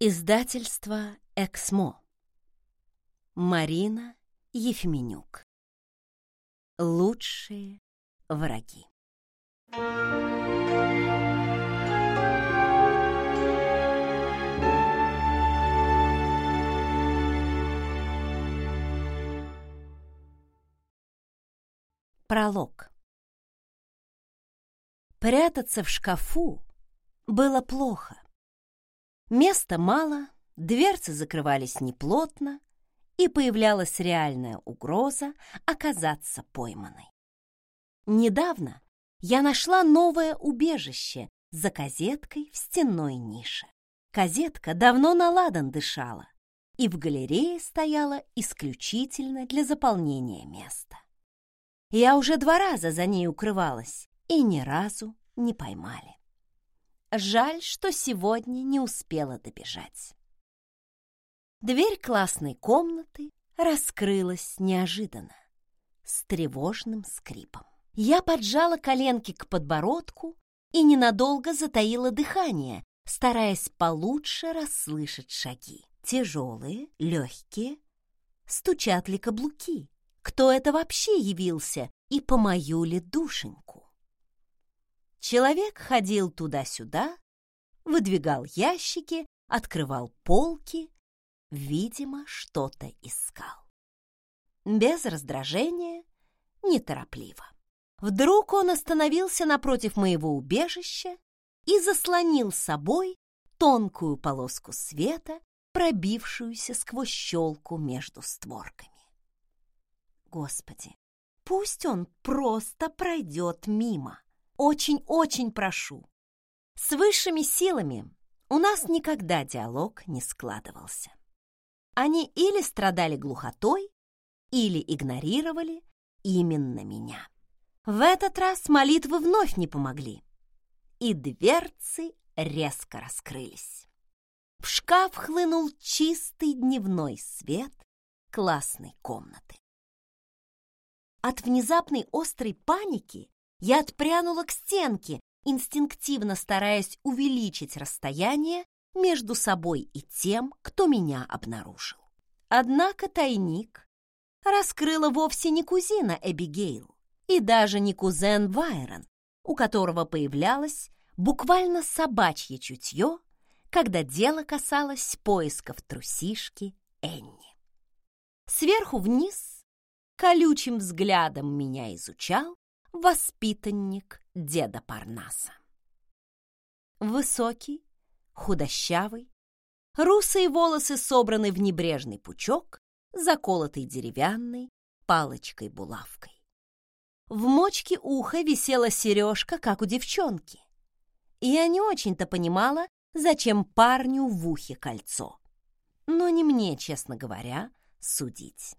Издательство «Эксмо». Марина Ефименюк. Лучшие враги. Пролог. Прятаться в шкафу было плохо. Места мало, дверцы закрывались неплотно, и появлялась реальная угроза оказаться пойманной. Недавно я нашла новое убежище за козеткой в стенной нише. Козетка давно на ладан дышала и в галерее стояла исключительно для заполнения места. Я уже два раза за ней укрывалась и ни разу не поймали. Жаль, что сегодня не успела добежать. Дверь классной комнаты раскрылась неожиданно, с тревожным скрипом. Я поджала коленки к подбородку и ненадолго затаила дыхание, стараясь получше расслышать шаги. Тяжелые, легкие. Стучат ли каблуки? кто это вообще явился и по мою ли душеньку. Человек ходил туда-сюда, выдвигал ящики, открывал полки, видимо, что-то искал. Без раздражения, неторопливо. Вдруг он остановился напротив моего убежища и заслонил собой тонкую полоску света, пробившуюся сквозь щелку между створками. Господи, пусть он просто пройдет мимо. Очень-очень прошу. С высшими силами у нас никогда диалог не складывался. Они или страдали глухотой, или игнорировали именно меня. В этот раз молитвы вновь не помогли, и дверцы резко раскрылись. В шкаф хлынул чистый дневной свет классной комнаты. От внезапной острой паники я отпрянула к стенке, инстинктивно стараясь увеличить расстояние между собой и тем, кто меня обнаружил. Однако тайник раскрыла вовсе не кузина Эбигейл и даже не кузен Вайрон, у которого появлялось буквально собачье чутье, когда дело касалось поисков трусишки Энни. Сверху вниз колючим взглядом меня изучал воспитанник деда Парнаса. Высокий, худощавый, русые волосы собраны в небрежный пучок, заколотый деревянной палочкой-булавкой. В мочке уха висела сережка, как у девчонки. И я не очень-то понимала, зачем парню в ухе кольцо. Но не мне, честно говоря, судить.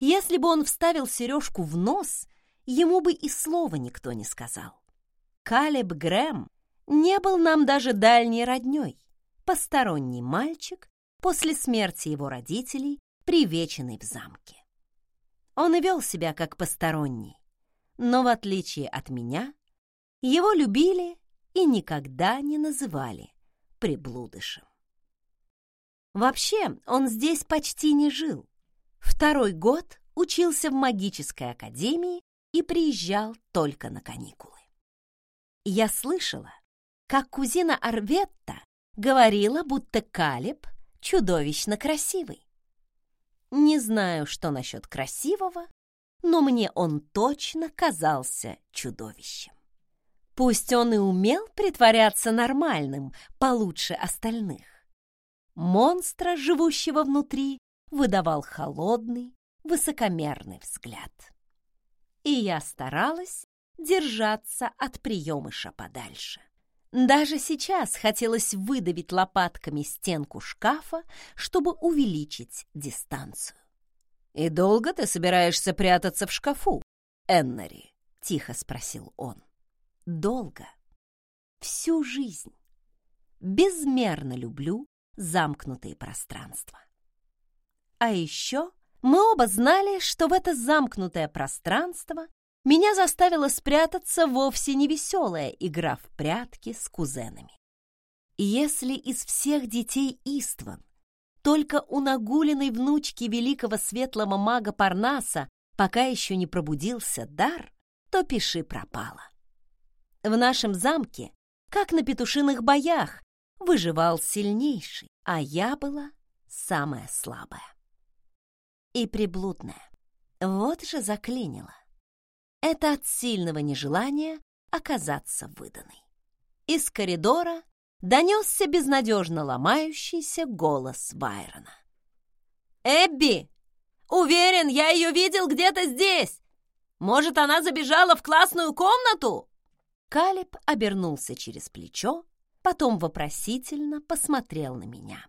Если бы он вставил сережку в нос, ему бы и слова никто не сказал. Калеб Грэм не был нам даже дальней роднёй, посторонний мальчик после смерти его родителей, привеченный в замке. Он и вел себя как посторонний, но в отличие от меня, его любили и никогда не называли приблудышем. Вообще, он здесь почти не жил, Второй год учился в магической академии и приезжал только на каникулы. Я слышала, как кузина Арветта говорила, будто Калеб чудовищно красивый. Не знаю, что насчет красивого, но мне он точно казался чудовищем. Пусть он и умел притворяться нормальным получше остальных. Монстра, живущего внутри, выдавал холодный, высокомерный взгляд. И я старалась держаться от приемыша подальше. Даже сейчас хотелось выдавить лопатками стенку шкафа, чтобы увеличить дистанцию. «И долго ты собираешься прятаться в шкафу, Эннери?» — тихо спросил он. «Долго. Всю жизнь. Безмерно люблю замкнутые пространства. А еще мы оба знали, что в это замкнутое пространство меня заставила спрятаться вовсе не веселая игра в прятки с кузенами. Если из всех детей Истван только у нагуленной внучки великого светлого мага Парнаса пока еще не пробудился дар, то пиши пропало. В нашем замке, как на петушиных боях, выживал сильнейший, а я была самая слабая. И приблудная. Вот же заклинило. Это от сильного нежелания оказаться выданной. Из коридора донесся безнадежно ломающийся голос Байрона. «Эбби! Уверен, я ее видел где-то здесь! Может, она забежала в классную комнату?» Калиб обернулся через плечо, потом вопросительно посмотрел на меня.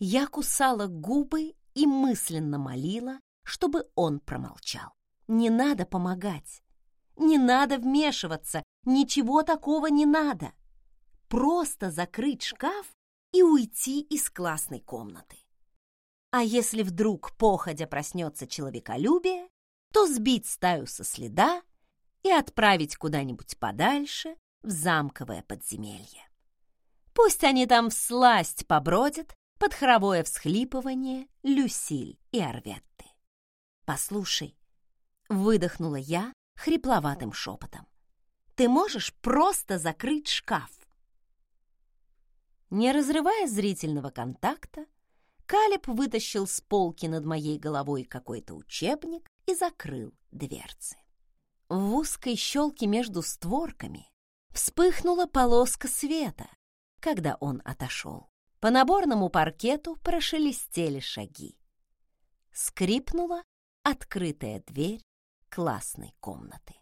Я кусала губы и мысленно молила, чтобы он промолчал. Не надо помогать, не надо вмешиваться, ничего такого не надо. Просто закрыть шкаф и уйти из классной комнаты. А если вдруг походя проснется человеколюбие, то сбить стаю со следа и отправить куда-нибудь подальше в замковое подземелье. Пусть они там всласть побродят под хоровое всхлипывание Люсиль и Арветты. «Послушай», — выдохнула я хрипловатым шепотом, «ты можешь просто закрыть шкаф?» Не разрывая зрительного контакта, Калиб вытащил с полки над моей головой какой-то учебник и закрыл дверцы. В узкой щелке между створками вспыхнула полоска света, когда он отошел. По наборному паркету прошелестели шаги. Скрипнула открытая дверь классной комнаты.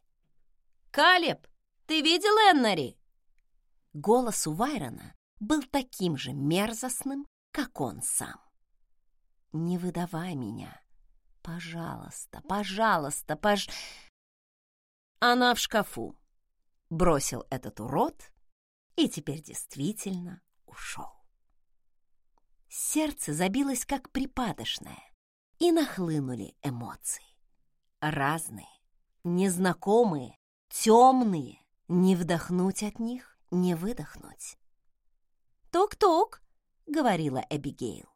«Калеб, ты видел Эннери?» Голос у Вайрона был таким же мерзостным, как он сам. «Не выдавай меня. Пожалуйста, пожалуйста, пож...» «Она в шкафу», — бросил этот урод и теперь действительно ушел. Сердце забилось как припадочное, и нахлынули эмоции. Разные, незнакомые, темные. Не вдохнуть от них, не выдохнуть. «Тук-тук!» — говорила Эбигейл.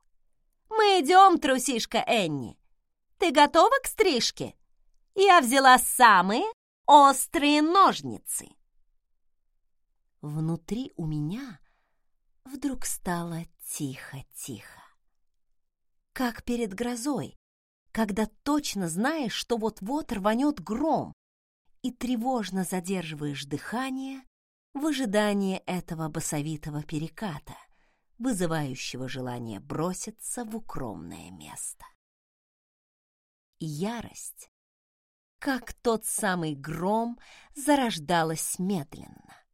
«Мы идем, трусишка Энни. Ты готова к стрижке? Я взяла самые острые ножницы». Внутри у меня вдруг стало тихо-тихо. Как перед грозой, когда точно знаешь, что вот-вот рванет гром, и тревожно задерживаешь дыхание в ожидании этого басовитого переката, вызывающего желание броситься в укромное место. Ярость, как тот самый гром, зарождалась медленно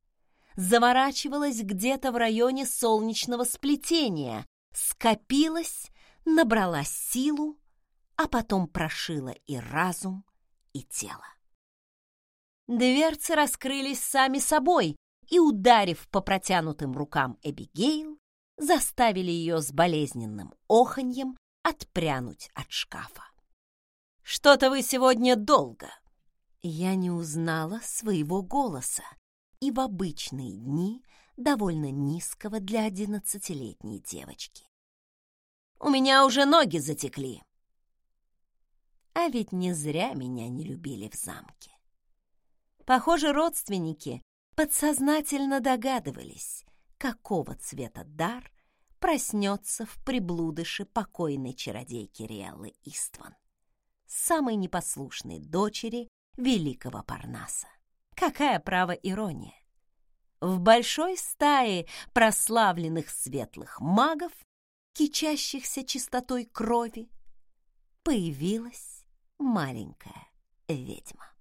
заворачивалась где-то в районе солнечного сплетения, скопилась, набрала силу, а потом прошила и разум, и тело. Дверцы раскрылись сами собой и, ударив по протянутым рукам Эбигейл, заставили ее с болезненным оханьем отпрянуть от шкафа. «Что-то вы сегодня долго!» Я не узнала своего голоса, и в обычные дни довольно низкого для одиннадцатилетней девочки. «У меня уже ноги затекли!» А ведь не зря меня не любили в замке. Похоже, родственники подсознательно догадывались, какого цвета дар проснется в приблудыше покойной чародейки Риэллы Истван, самой непослушной дочери великого Парнаса. Какая право ирония! В большой стае прославленных светлых магов, кичащихся чистотой крови, появилась маленькая ведьма.